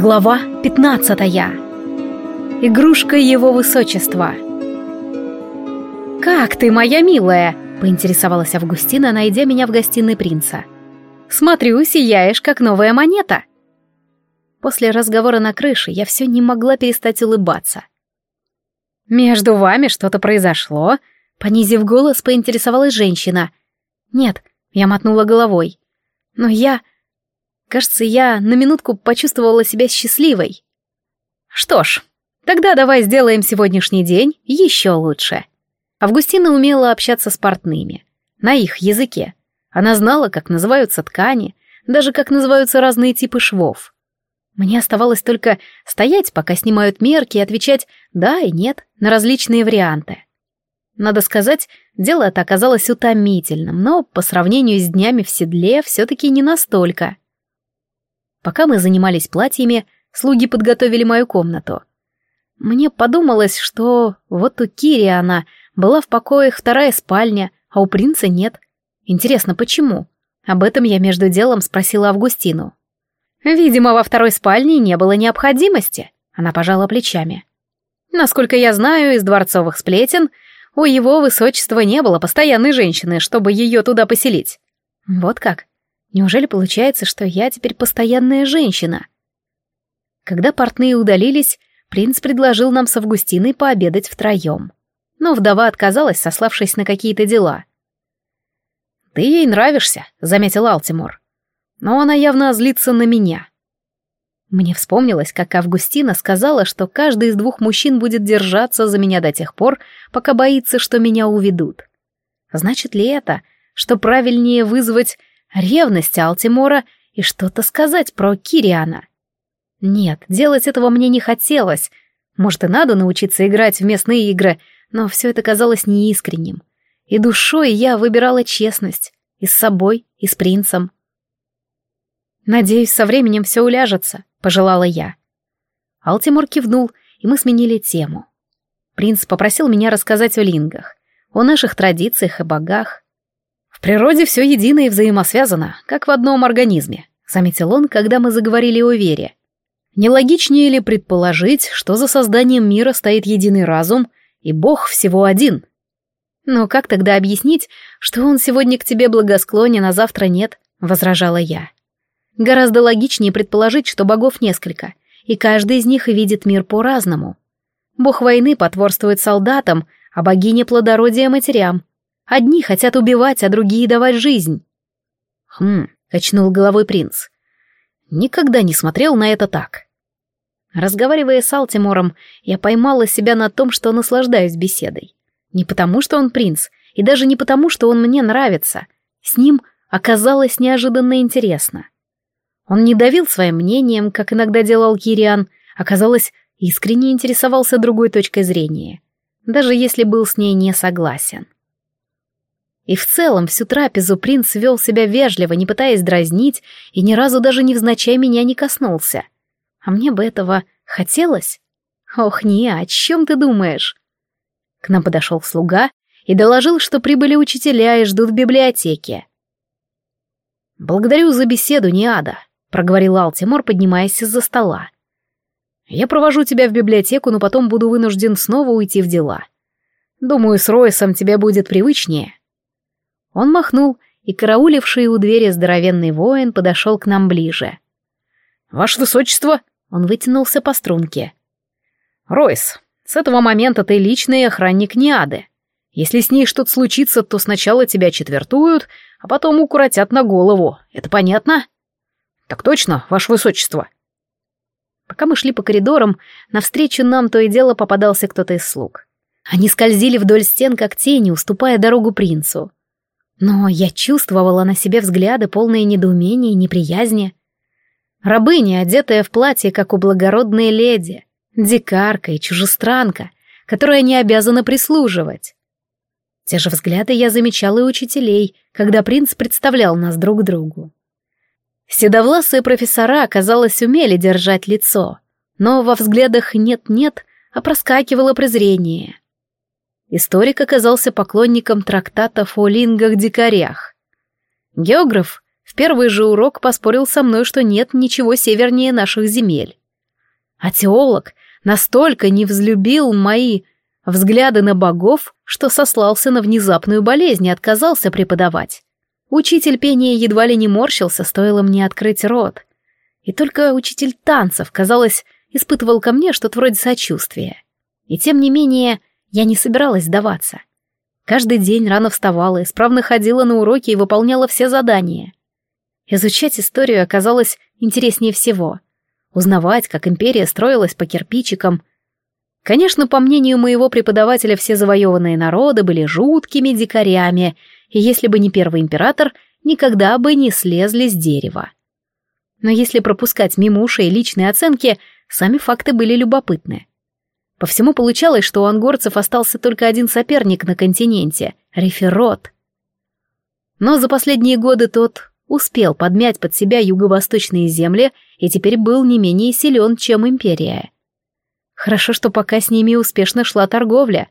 Глава 15. Игрушка его высочества. «Как ты, моя милая?» — поинтересовалась Августина, найдя меня в гостиной принца. «Смотрю, сияешь, как новая монета». После разговора на крыше я все не могла перестать улыбаться. «Между вами что-то произошло?» — понизив голос, поинтересовалась женщина. «Нет», — я мотнула головой. «Но я...» Кажется, я на минутку почувствовала себя счастливой. Что ж, тогда давай сделаем сегодняшний день еще лучше. Августина умела общаться с портными. На их языке. Она знала, как называются ткани, даже как называются разные типы швов. Мне оставалось только стоять, пока снимают мерки, и отвечать «да» и «нет» на различные варианты. Надо сказать, дело это оказалось утомительным, но по сравнению с днями в седле все-таки не настолько. Пока мы занимались платьями, слуги подготовили мою комнату. Мне подумалось, что вот у Кириана была в покоях вторая спальня, а у принца нет. Интересно, почему? Об этом я между делом спросила Августину. Видимо, во второй спальне не было необходимости. Она пожала плечами. Насколько я знаю из дворцовых сплетен, у его высочества не было постоянной женщины, чтобы ее туда поселить. Вот как. Неужели получается, что я теперь постоянная женщина? Когда портные удалились, принц предложил нам с Августиной пообедать втроем. Но вдова отказалась, сославшись на какие-то дела. «Ты ей нравишься», — заметил Алтимор. «Но она явно злится на меня». Мне вспомнилось, как Августина сказала, что каждый из двух мужчин будет держаться за меня до тех пор, пока боится, что меня уведут. Значит ли это, что правильнее вызвать ревность Алтимора и что-то сказать про Кириана. Нет, делать этого мне не хотелось. Может, и надо научиться играть в местные игры, но все это казалось неискренним. И душой я выбирала честность. И с собой, и с принцем. «Надеюсь, со временем все уляжется», — пожелала я. Алтимор кивнул, и мы сменили тему. Принц попросил меня рассказать о лингах, о наших традициях и богах. В природе все едино и взаимосвязано, как в одном организме, заметил он, когда мы заговорили о вере. Нелогичнее ли предположить, что за созданием мира стоит единый разум, и Бог всего один? Но как тогда объяснить, что он сегодня к тебе благосклонен, а завтра нет, возражала я. Гораздо логичнее предположить, что богов несколько, и каждый из них видит мир по-разному. Бог войны потворствует солдатам, а богиня плодородия матерям, Одни хотят убивать, а другие давать жизнь. Хм, качнул головой принц. Никогда не смотрел на это так. Разговаривая с Алтимором, я поймала себя на том, что наслаждаюсь беседой. Не потому, что он принц, и даже не потому, что он мне нравится. С ним оказалось неожиданно интересно. Он не давил своим мнением, как иногда делал Кириан, оказалось, искренне интересовался другой точкой зрения, даже если был с ней не согласен. И в целом всю трапезу принц вел себя вежливо, не пытаясь дразнить, и ни разу даже невзначай меня не коснулся. А мне бы этого хотелось? Ох, не, о чем ты думаешь? К нам подошел слуга и доложил, что прибыли учителя и ждут в библиотеке. «Благодарю за беседу, Неада», — проговорил Алтимор, поднимаясь из-за стола. «Я провожу тебя в библиотеку, но потом буду вынужден снова уйти в дела. Думаю, с Ройсом тебе будет привычнее». Он махнул, и карауливший у двери здоровенный воин подошел к нам ближе. «Ваше высочество!» — он вытянулся по струнке. «Ройс, с этого момента ты личный охранник Неады. Если с ней что-то случится, то сначала тебя четвертуют, а потом укоротят на голову. Это понятно?» «Так точно, ваше высочество!» Пока мы шли по коридорам, навстречу нам то и дело попадался кто-то из слуг. Они скользили вдоль стен, как тени, уступая дорогу принцу. Но я чувствовала на себе взгляды, полные недоумения и неприязни. Рабыня, одетая в платье, как у благородной леди, дикарка и чужестранка, которая не обязана прислуживать. Те же взгляды я замечала и учителей, когда принц представлял нас друг другу. Седовласые профессора, казалось, умели держать лицо, но во взглядах «нет-нет» а проскакивало презрение. Историк оказался поклонником трактатов о лингах-дикарях. Географ в первый же урок поспорил со мной, что нет ничего севернее наших земель. А теолог настолько не взлюбил мои взгляды на богов, что сослался на внезапную болезнь и отказался преподавать. Учитель пения едва ли не морщился, стоило мне открыть рот. И только учитель танцев, казалось, испытывал ко мне что-то вроде сочувствия. И тем не менее, я не собиралась сдаваться. Каждый день рано вставала, исправно ходила на уроки и выполняла все задания. Изучать историю оказалось интереснее всего. Узнавать, как империя строилась по кирпичикам. Конечно, по мнению моего преподавателя, все завоеванные народы были жуткими дикарями, и если бы не первый император, никогда бы не слезли с дерева. Но если пропускать мимо ушей личные оценки, сами факты были любопытны. По всему получалось, что у ангорцев остался только один соперник на континенте — Реферот. Но за последние годы тот успел подмять под себя юго-восточные земли и теперь был не менее силен, чем империя. Хорошо, что пока с ними успешно шла торговля.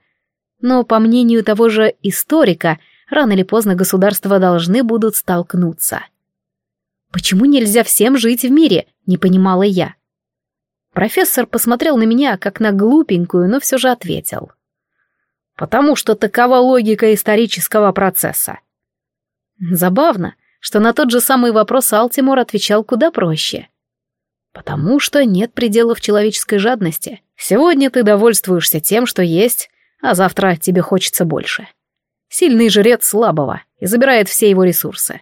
Но, по мнению того же историка, рано или поздно государства должны будут столкнуться. Почему нельзя всем жить в мире, не понимала я. Профессор посмотрел на меня, как на глупенькую, но все же ответил. «Потому что такова логика исторического процесса». Забавно, что на тот же самый вопрос Алтимор отвечал куда проще. «Потому что нет пределов человеческой жадности. Сегодня ты довольствуешься тем, что есть, а завтра тебе хочется больше. Сильный жрец слабого и забирает все его ресурсы.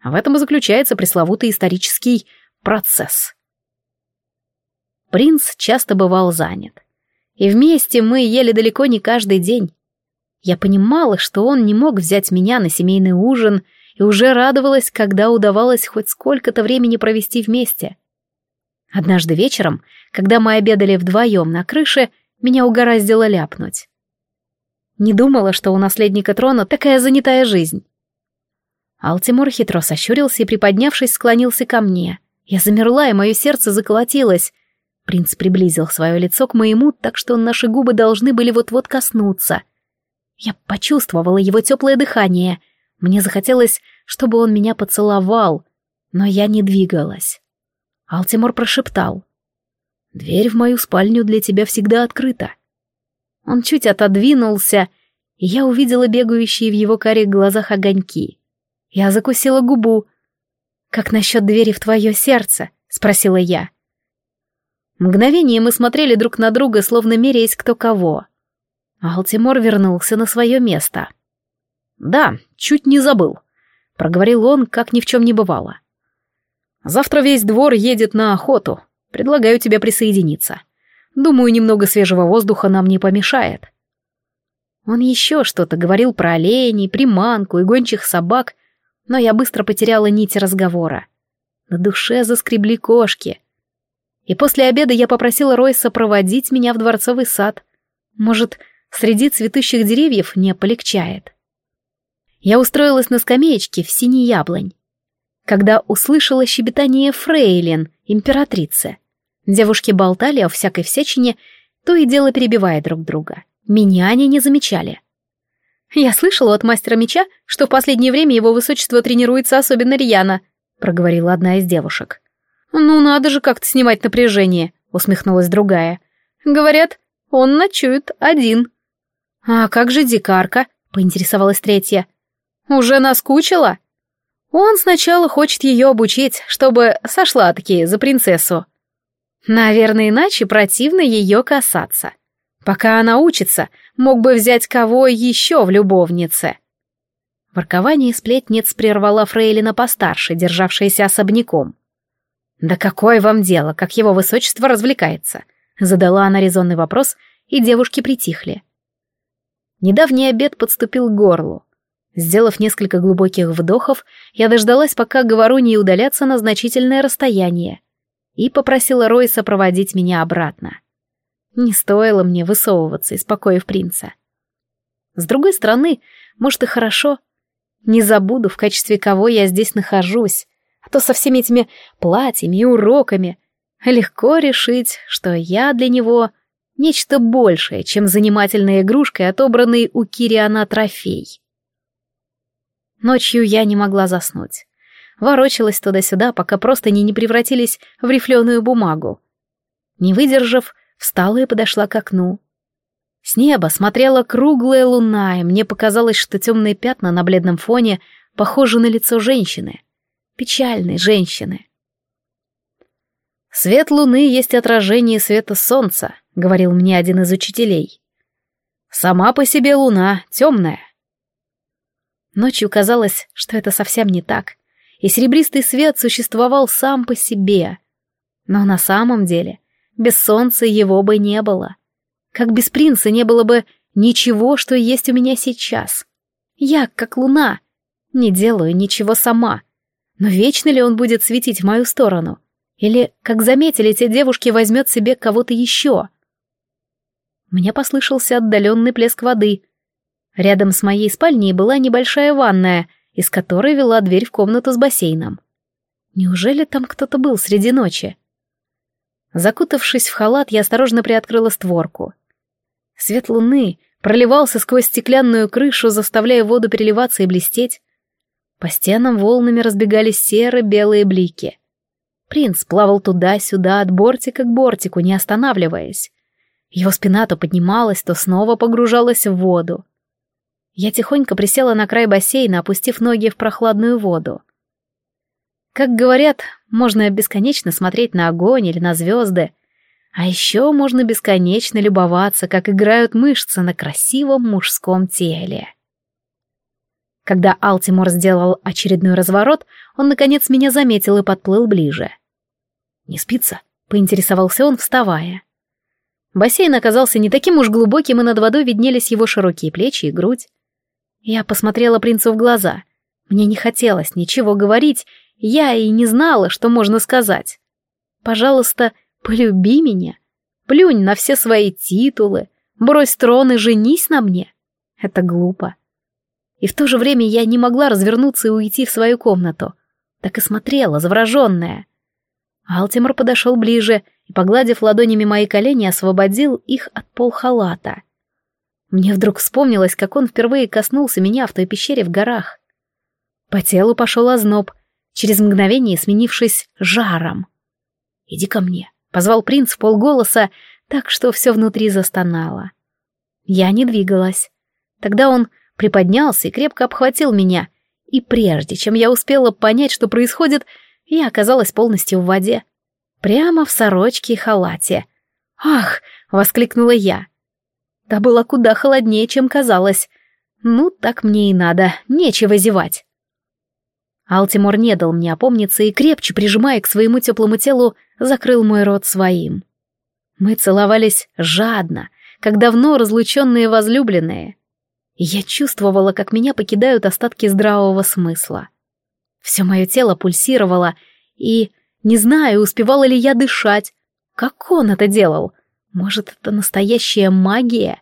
А в этом и заключается пресловутый исторический процесс». Принц часто бывал занят. И вместе мы ели далеко не каждый день. Я понимала, что он не мог взять меня на семейный ужин, и уже радовалась, когда удавалось хоть сколько-то времени провести вместе. Однажды вечером, когда мы обедали вдвоем на крыше, меня угораздило ляпнуть. Не думала, что у наследника трона такая занятая жизнь. Алтимор хитро сощурился и, приподнявшись, склонился ко мне. Я замерла, и мое сердце заколотилось. Принц приблизил свое лицо к моему, так что наши губы должны были вот-вот коснуться. Я почувствовала его теплое дыхание. Мне захотелось, чтобы он меня поцеловал, но я не двигалась. Алтимор прошептал. «Дверь в мою спальню для тебя всегда открыта». Он чуть отодвинулся, и я увидела бегающие в его карих глазах огоньки. Я закусила губу. «Как насчет двери в твое сердце?» — спросила я. Мгновение мы смотрели друг на друга, словно меряясь кто кого. Алтимор вернулся на свое место. «Да, чуть не забыл», — проговорил он, как ни в чем не бывало. «Завтра весь двор едет на охоту. Предлагаю тебе присоединиться. Думаю, немного свежего воздуха нам не помешает». Он еще что-то говорил про оленей, приманку и гончих собак, но я быстро потеряла нить разговора. На душе заскребли кошки — и после обеда я попросила Ройса проводить меня в дворцовый сад. Может, среди цветущих деревьев не полегчает. Я устроилась на скамеечке в синий яблонь, когда услышала щебетание фрейлин, императрицы. Девушки болтали о всякой всячине, то и дело перебивая друг друга. Меня они не замечали. «Я слышала от мастера меча, что в последнее время его высочество тренируется особенно рьяно», — проговорила одна из девушек. «Ну, надо же как-то снимать напряжение», — усмехнулась другая. «Говорят, он ночует один». «А как же дикарка?» — поинтересовалась третья. «Уже наскучила?» «Он сначала хочет ее обучить, чтобы сошла-таки за принцессу». «Наверное, иначе противно ее касаться. Пока она учится, мог бы взять кого еще в любовнице». Воркование сплетниц прервала фрейлина постарше, державшаяся особняком. «Да какое вам дело, как его высочество развлекается?» Задала она резонный вопрос, и девушки притихли. Недавний обед подступил к горлу. Сделав несколько глубоких вдохов, я дождалась, пока говору не удалятся на значительное расстояние, и попросила Ройса проводить меня обратно. Не стоило мне высовываться из покоев принца. С другой стороны, может и хорошо. Не забуду, в качестве кого я здесь нахожусь, а то со всеми этими платьями и уроками легко решить, что я для него нечто большее, чем занимательная игрушка, отобранный у Кириана трофей. Ночью я не могла заснуть. Ворочалась туда-сюда, пока просто не, превратились в рифленую бумагу. Не выдержав, встала и подошла к окну. С неба смотрела круглая луна, и мне показалось, что темные пятна на бледном фоне похожи на лицо женщины. Печальной женщины. «Свет луны есть отражение света солнца», — говорил мне один из учителей. «Сама по себе луна темная». Ночью казалось, что это совсем не так, и серебристый свет существовал сам по себе. Но на самом деле без солнца его бы не было. Как без принца не было бы ничего, что есть у меня сейчас. Я, как луна, не делаю ничего сама. Но вечно ли он будет светить в мою сторону? Или, как заметили те девушки, возьмет себе кого-то еще? Мне послышался отдаленный плеск воды. Рядом с моей спальней была небольшая ванная, из которой вела дверь в комнату с бассейном. Неужели там кто-то был среди ночи? Закутавшись в халат, я осторожно приоткрыла створку. Свет луны проливался сквозь стеклянную крышу, заставляя воду переливаться и блестеть. По стенам волнами разбегались серо-белые блики. Принц плавал туда-сюда, от бортика к бортику, не останавливаясь. Его спина то поднималась, то снова погружалась в воду. Я тихонько присела на край бассейна, опустив ноги в прохладную воду. Как говорят, можно бесконечно смотреть на огонь или на звезды, а еще можно бесконечно любоваться, как играют мышцы на красивом мужском теле. Когда Алтимор сделал очередной разворот, он, наконец, меня заметил и подплыл ближе. «Не спится?» — поинтересовался он, вставая. Бассейн оказался не таким уж глубоким, и над водой виднелись его широкие плечи и грудь. Я посмотрела принцу в глаза. Мне не хотелось ничего говорить, я и не знала, что можно сказать. «Пожалуйста, полюби меня. Плюнь на все свои титулы, брось трон и женись на мне». Это глупо. И в то же время я не могла развернуться и уйти в свою комнату. Так и смотрела, завороженная. Алтимор подошел ближе и, погладив ладонями мои колени, освободил их от полхалата. Мне вдруг вспомнилось, как он впервые коснулся меня в той пещере в горах. По телу пошел озноб, через мгновение сменившись жаром. «Иди ко мне», — позвал принц в полголоса, так что все внутри застонало. Я не двигалась. Тогда он приподнялся и крепко обхватил меня, и прежде чем я успела понять, что происходит, я оказалась полностью в воде. Прямо в сорочке и халате. «Ах!» — воскликнула я. Да было куда холоднее, чем казалось. Ну, так мне и надо, нечего зевать. Алтимор не дал мне опомниться и, крепче прижимая к своему теплому телу, закрыл мой рот своим. Мы целовались жадно, как давно разлученные возлюбленные я чувствовала, как меня покидают остатки здравого смысла. Все мое тело пульсировало, и не знаю, успевала ли я дышать. Как он это делал? Может, это настоящая магия?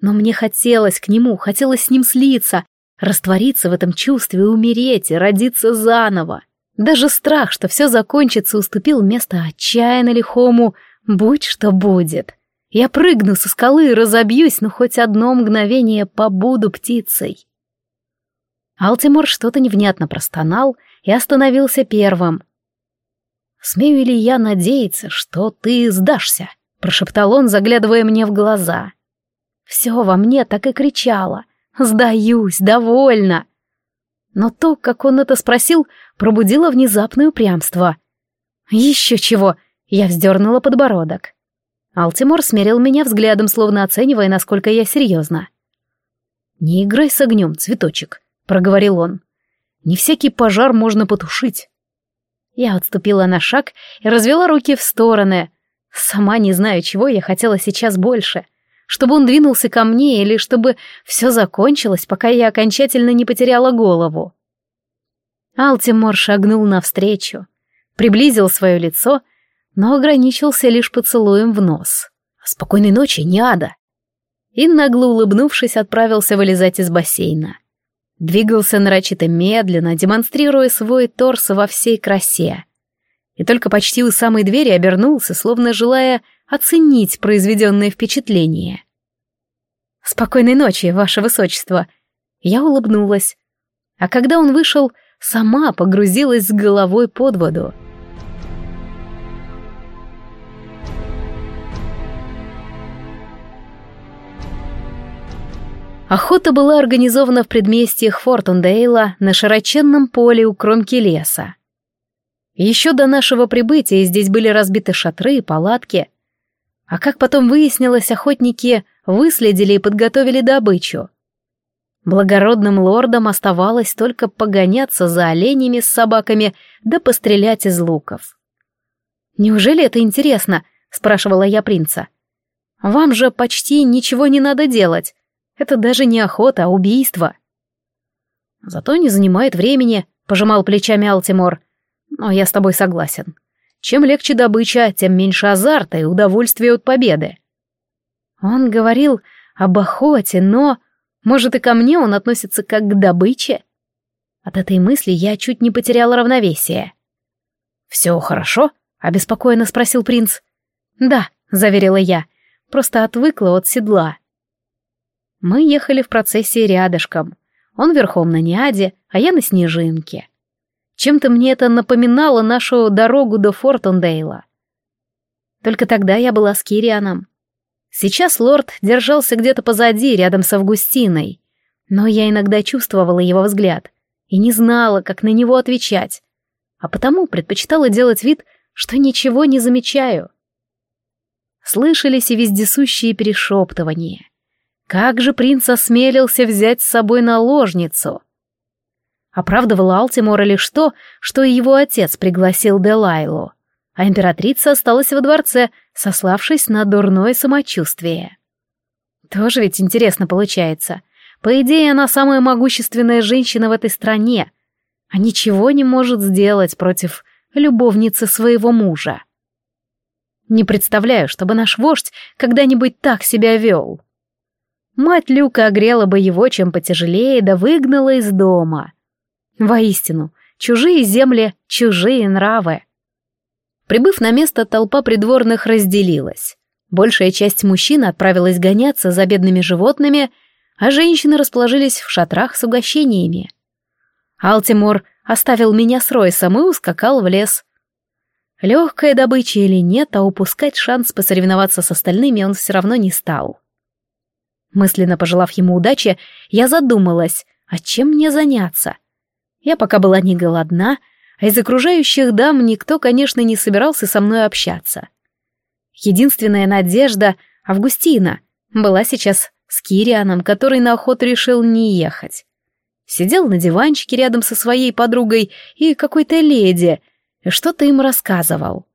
Но мне хотелось к нему, хотелось с ним слиться, раствориться в этом чувстве, умереть и родиться заново. Даже страх, что все закончится, уступил место отчаянно лихому «будь что будет». Я прыгну со скалы и разобьюсь, но хоть одно мгновение побуду птицей. Алтимор что-то невнятно простонал и остановился первым. «Смею ли я надеяться, что ты сдашься?» — прошептал он, заглядывая мне в глаза. Все во мне так и кричало. «Сдаюсь, довольно!» Но то, как он это спросил, пробудило внезапное упрямство. «Еще чего!» — я вздернула подбородок. Алтимор смерил меня взглядом, словно оценивая, насколько я серьезна. «Не играй с огнем, цветочек», — проговорил он. «Не всякий пожар можно потушить». Я отступила на шаг и развела руки в стороны. Сама не знаю, чего я хотела сейчас больше. Чтобы он двинулся ко мне или чтобы все закончилось, пока я окончательно не потеряла голову. Алтимор шагнул навстречу, приблизил свое лицо но ограничился лишь поцелуем в нос. «Спокойной ночи, не ада!» И, нагло улыбнувшись, отправился вылезать из бассейна. Двигался нарочито медленно, демонстрируя свой торс во всей красе. И только почти у самой двери обернулся, словно желая оценить произведенное впечатление. «Спокойной ночи, ваше высочество!» Я улыбнулась. А когда он вышел, сама погрузилась с головой под воду. Охота была организована в предместьях Фортундейла на широченном поле у кромки леса. Еще до нашего прибытия здесь были разбиты шатры и палатки. А как потом выяснилось, охотники выследили и подготовили добычу. Благородным лордам оставалось только погоняться за оленями с собаками да пострелять из луков. «Неужели это интересно?» — спрашивала я принца. «Вам же почти ничего не надо делать. Это даже не охота, а убийство». «Зато не занимает времени», — пожимал плечами Алтимор. «Но я с тобой согласен. Чем легче добыча, тем меньше азарта и удовольствия от победы». Он говорил об охоте, но... Может, и ко мне он относится как к добыче? От этой мысли я чуть не потеряла равновесие. «Все хорошо?» — обеспокоенно спросил принц. «Да», — заверила я, — «просто отвыкла от седла». Мы ехали в процессии рядышком. Он верхом на Ниаде, а я на Снежинке. Чем-то мне это напоминало нашу дорогу до Фортундейла. Только тогда я была с Кирианом. Сейчас лорд держался где-то позади, рядом с Августиной. Но я иногда чувствовала его взгляд и не знала, как на него отвечать. А потому предпочитала делать вид, что ничего не замечаю. Слышались и вездесущие перешептывания. Как же принц осмелился взять с собой наложницу? Оправдывал Алтимора лишь то, что его отец пригласил Делайлу а императрица осталась во дворце, сославшись на дурное самочувствие. Тоже ведь интересно получается. По идее, она самая могущественная женщина в этой стране, а ничего не может сделать против любовницы своего мужа. Не представляю, чтобы наш вождь когда-нибудь так себя вел. Мать Люка огрела бы его чем потяжелее, да выгнала из дома. Воистину, чужие земли, чужие нравы. Прибыв на место, толпа придворных разделилась. Большая часть мужчин отправилась гоняться за бедными животными, а женщины расположились в шатрах с угощениями. Алтимор оставил меня с Ройсом и ускакал в лес. Легкая добыча или нет, а упускать шанс посоревноваться с остальными он все равно не стал. Мысленно пожелав ему удачи, я задумалась, а чем мне заняться? Я пока была не голодна, а из окружающих дам никто, конечно, не собирался со мной общаться. Единственная надежда — Августина — была сейчас с Кирианом, который на охоту решил не ехать. Сидел на диванчике рядом со своей подругой и какой-то леди, и что-то им рассказывал.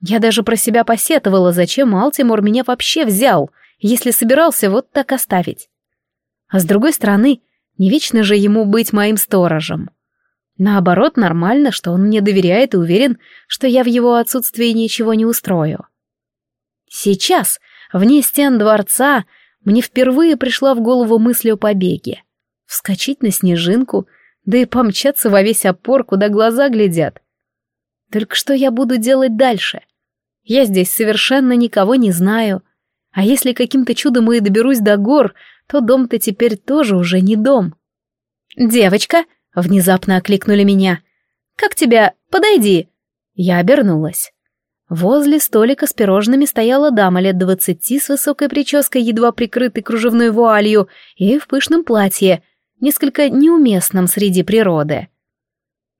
Я даже про себя посетовала, зачем Алтимор меня вообще взял, если собирался вот так оставить. А с другой стороны, не вечно же ему быть моим сторожем. Наоборот, нормально, что он мне доверяет и уверен, что я в его отсутствии ничего не устрою. Сейчас, вне стен дворца, мне впервые пришла в голову мысль о побеге. Вскочить на снежинку, да и помчаться во весь опор, куда глаза глядят. Только что я буду делать дальше? Я здесь совершенно никого не знаю. А если каким-то чудом и доберусь до гор, то дом-то теперь тоже уже не дом. «Девочка!» Внезапно окликнули меня. «Как тебя? Подойди!» Я обернулась. Возле столика с пирожными стояла дама лет двадцати с высокой прической, едва прикрытой кружевной вуалью, и в пышном платье, несколько неуместном среди природы.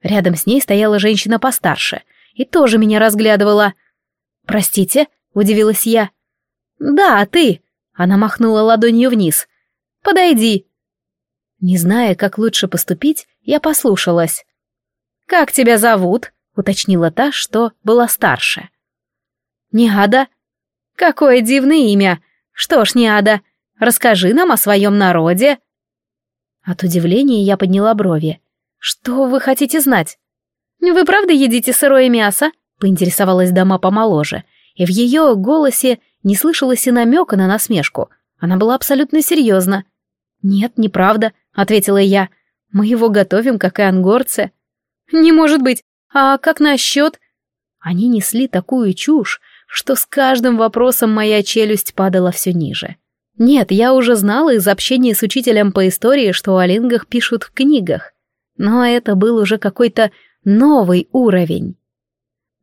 Рядом с ней стояла женщина постарше и тоже меня разглядывала. «Простите?» — удивилась я. «Да, ты!» — она махнула ладонью вниз. «Подойди!» Не зная, как лучше поступить, я послушалась. «Как тебя зовут?» — уточнила та, что была старше. «Неада». «Какое дивное имя! Что ж, Неада, расскажи нам о своем народе». От удивления я подняла брови. «Что вы хотите знать?» «Вы правда едите сырое мясо?» — поинтересовалась дама помоложе, и в ее голосе не слышалось и намека на насмешку. Она была абсолютно серьезна. «Нет, неправда ответила я. Мы его готовим, как и ангорцы. Не может быть. А как насчет... Они несли такую чушь, что с каждым вопросом моя челюсть падала все ниже. Нет, я уже знала из общения с учителем по истории, что о лингах пишут в книгах. Но это был уже какой-то новый уровень.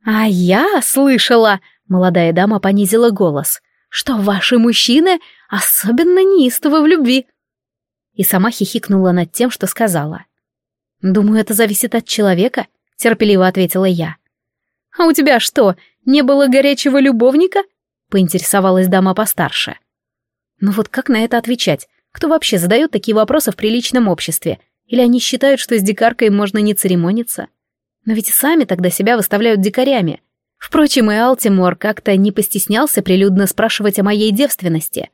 «А я слышала», — молодая дама понизила голос, «что ваши мужчины особенно неистовы в любви». и сама хихикнула над тем, что сказала. «Думаю, это зависит от человека», — терпеливо ответила я. «А у тебя что, не было горячего любовника?» — поинтересовалась дама постарше. «Ну вот как на это отвечать? Кто вообще задает такие вопросы в приличном обществе? Или они считают, что с дикаркой можно не церемониться? Но ведь и сами тогда себя выставляют дикарями. Впрочем, и Алтимор как-то не постеснялся прилюдно спрашивать о моей девственности.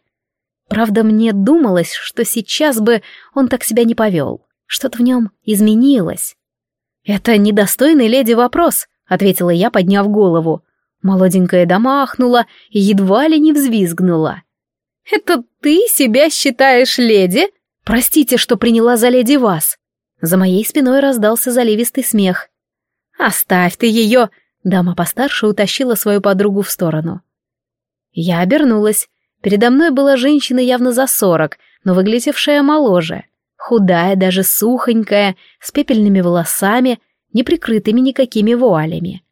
Правда, мне думалось, что сейчас бы он так себя не повел. Что-то в нем изменилось. «Это недостойный леди вопрос», — ответила я, подняв голову. Молоденькая дама ахнула и едва ли не взвизгнула. «Это ты себя считаешь леди? Простите, что приняла за леди вас». За моей спиной раздался заливистый смех. «Оставь ты ее!» Дама постарше утащила свою подругу в сторону. Я обернулась. Передо мной была женщина явно за сорок, но выглядевшая моложе. Худая, даже сухонькая, с пепельными волосами, не прикрытыми никакими вуалями.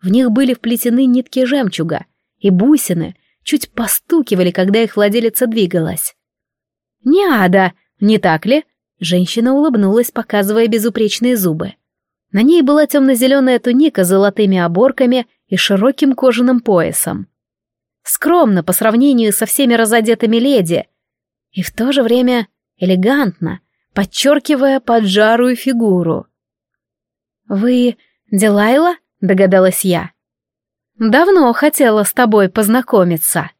В них были вплетены нитки жемчуга, и бусины чуть постукивали, когда их владелица двигалась. «Не ада, не так ли?» Женщина улыбнулась, показывая безупречные зубы. На ней была темно-зеленая туника с золотыми оборками и широким кожаным поясом. Скромно по сравнению со всеми разодетыми леди, и в то же время элегантно, подчеркивая поджарую фигуру. «Вы Дилайла?» — догадалась я. «Давно хотела с тобой познакомиться».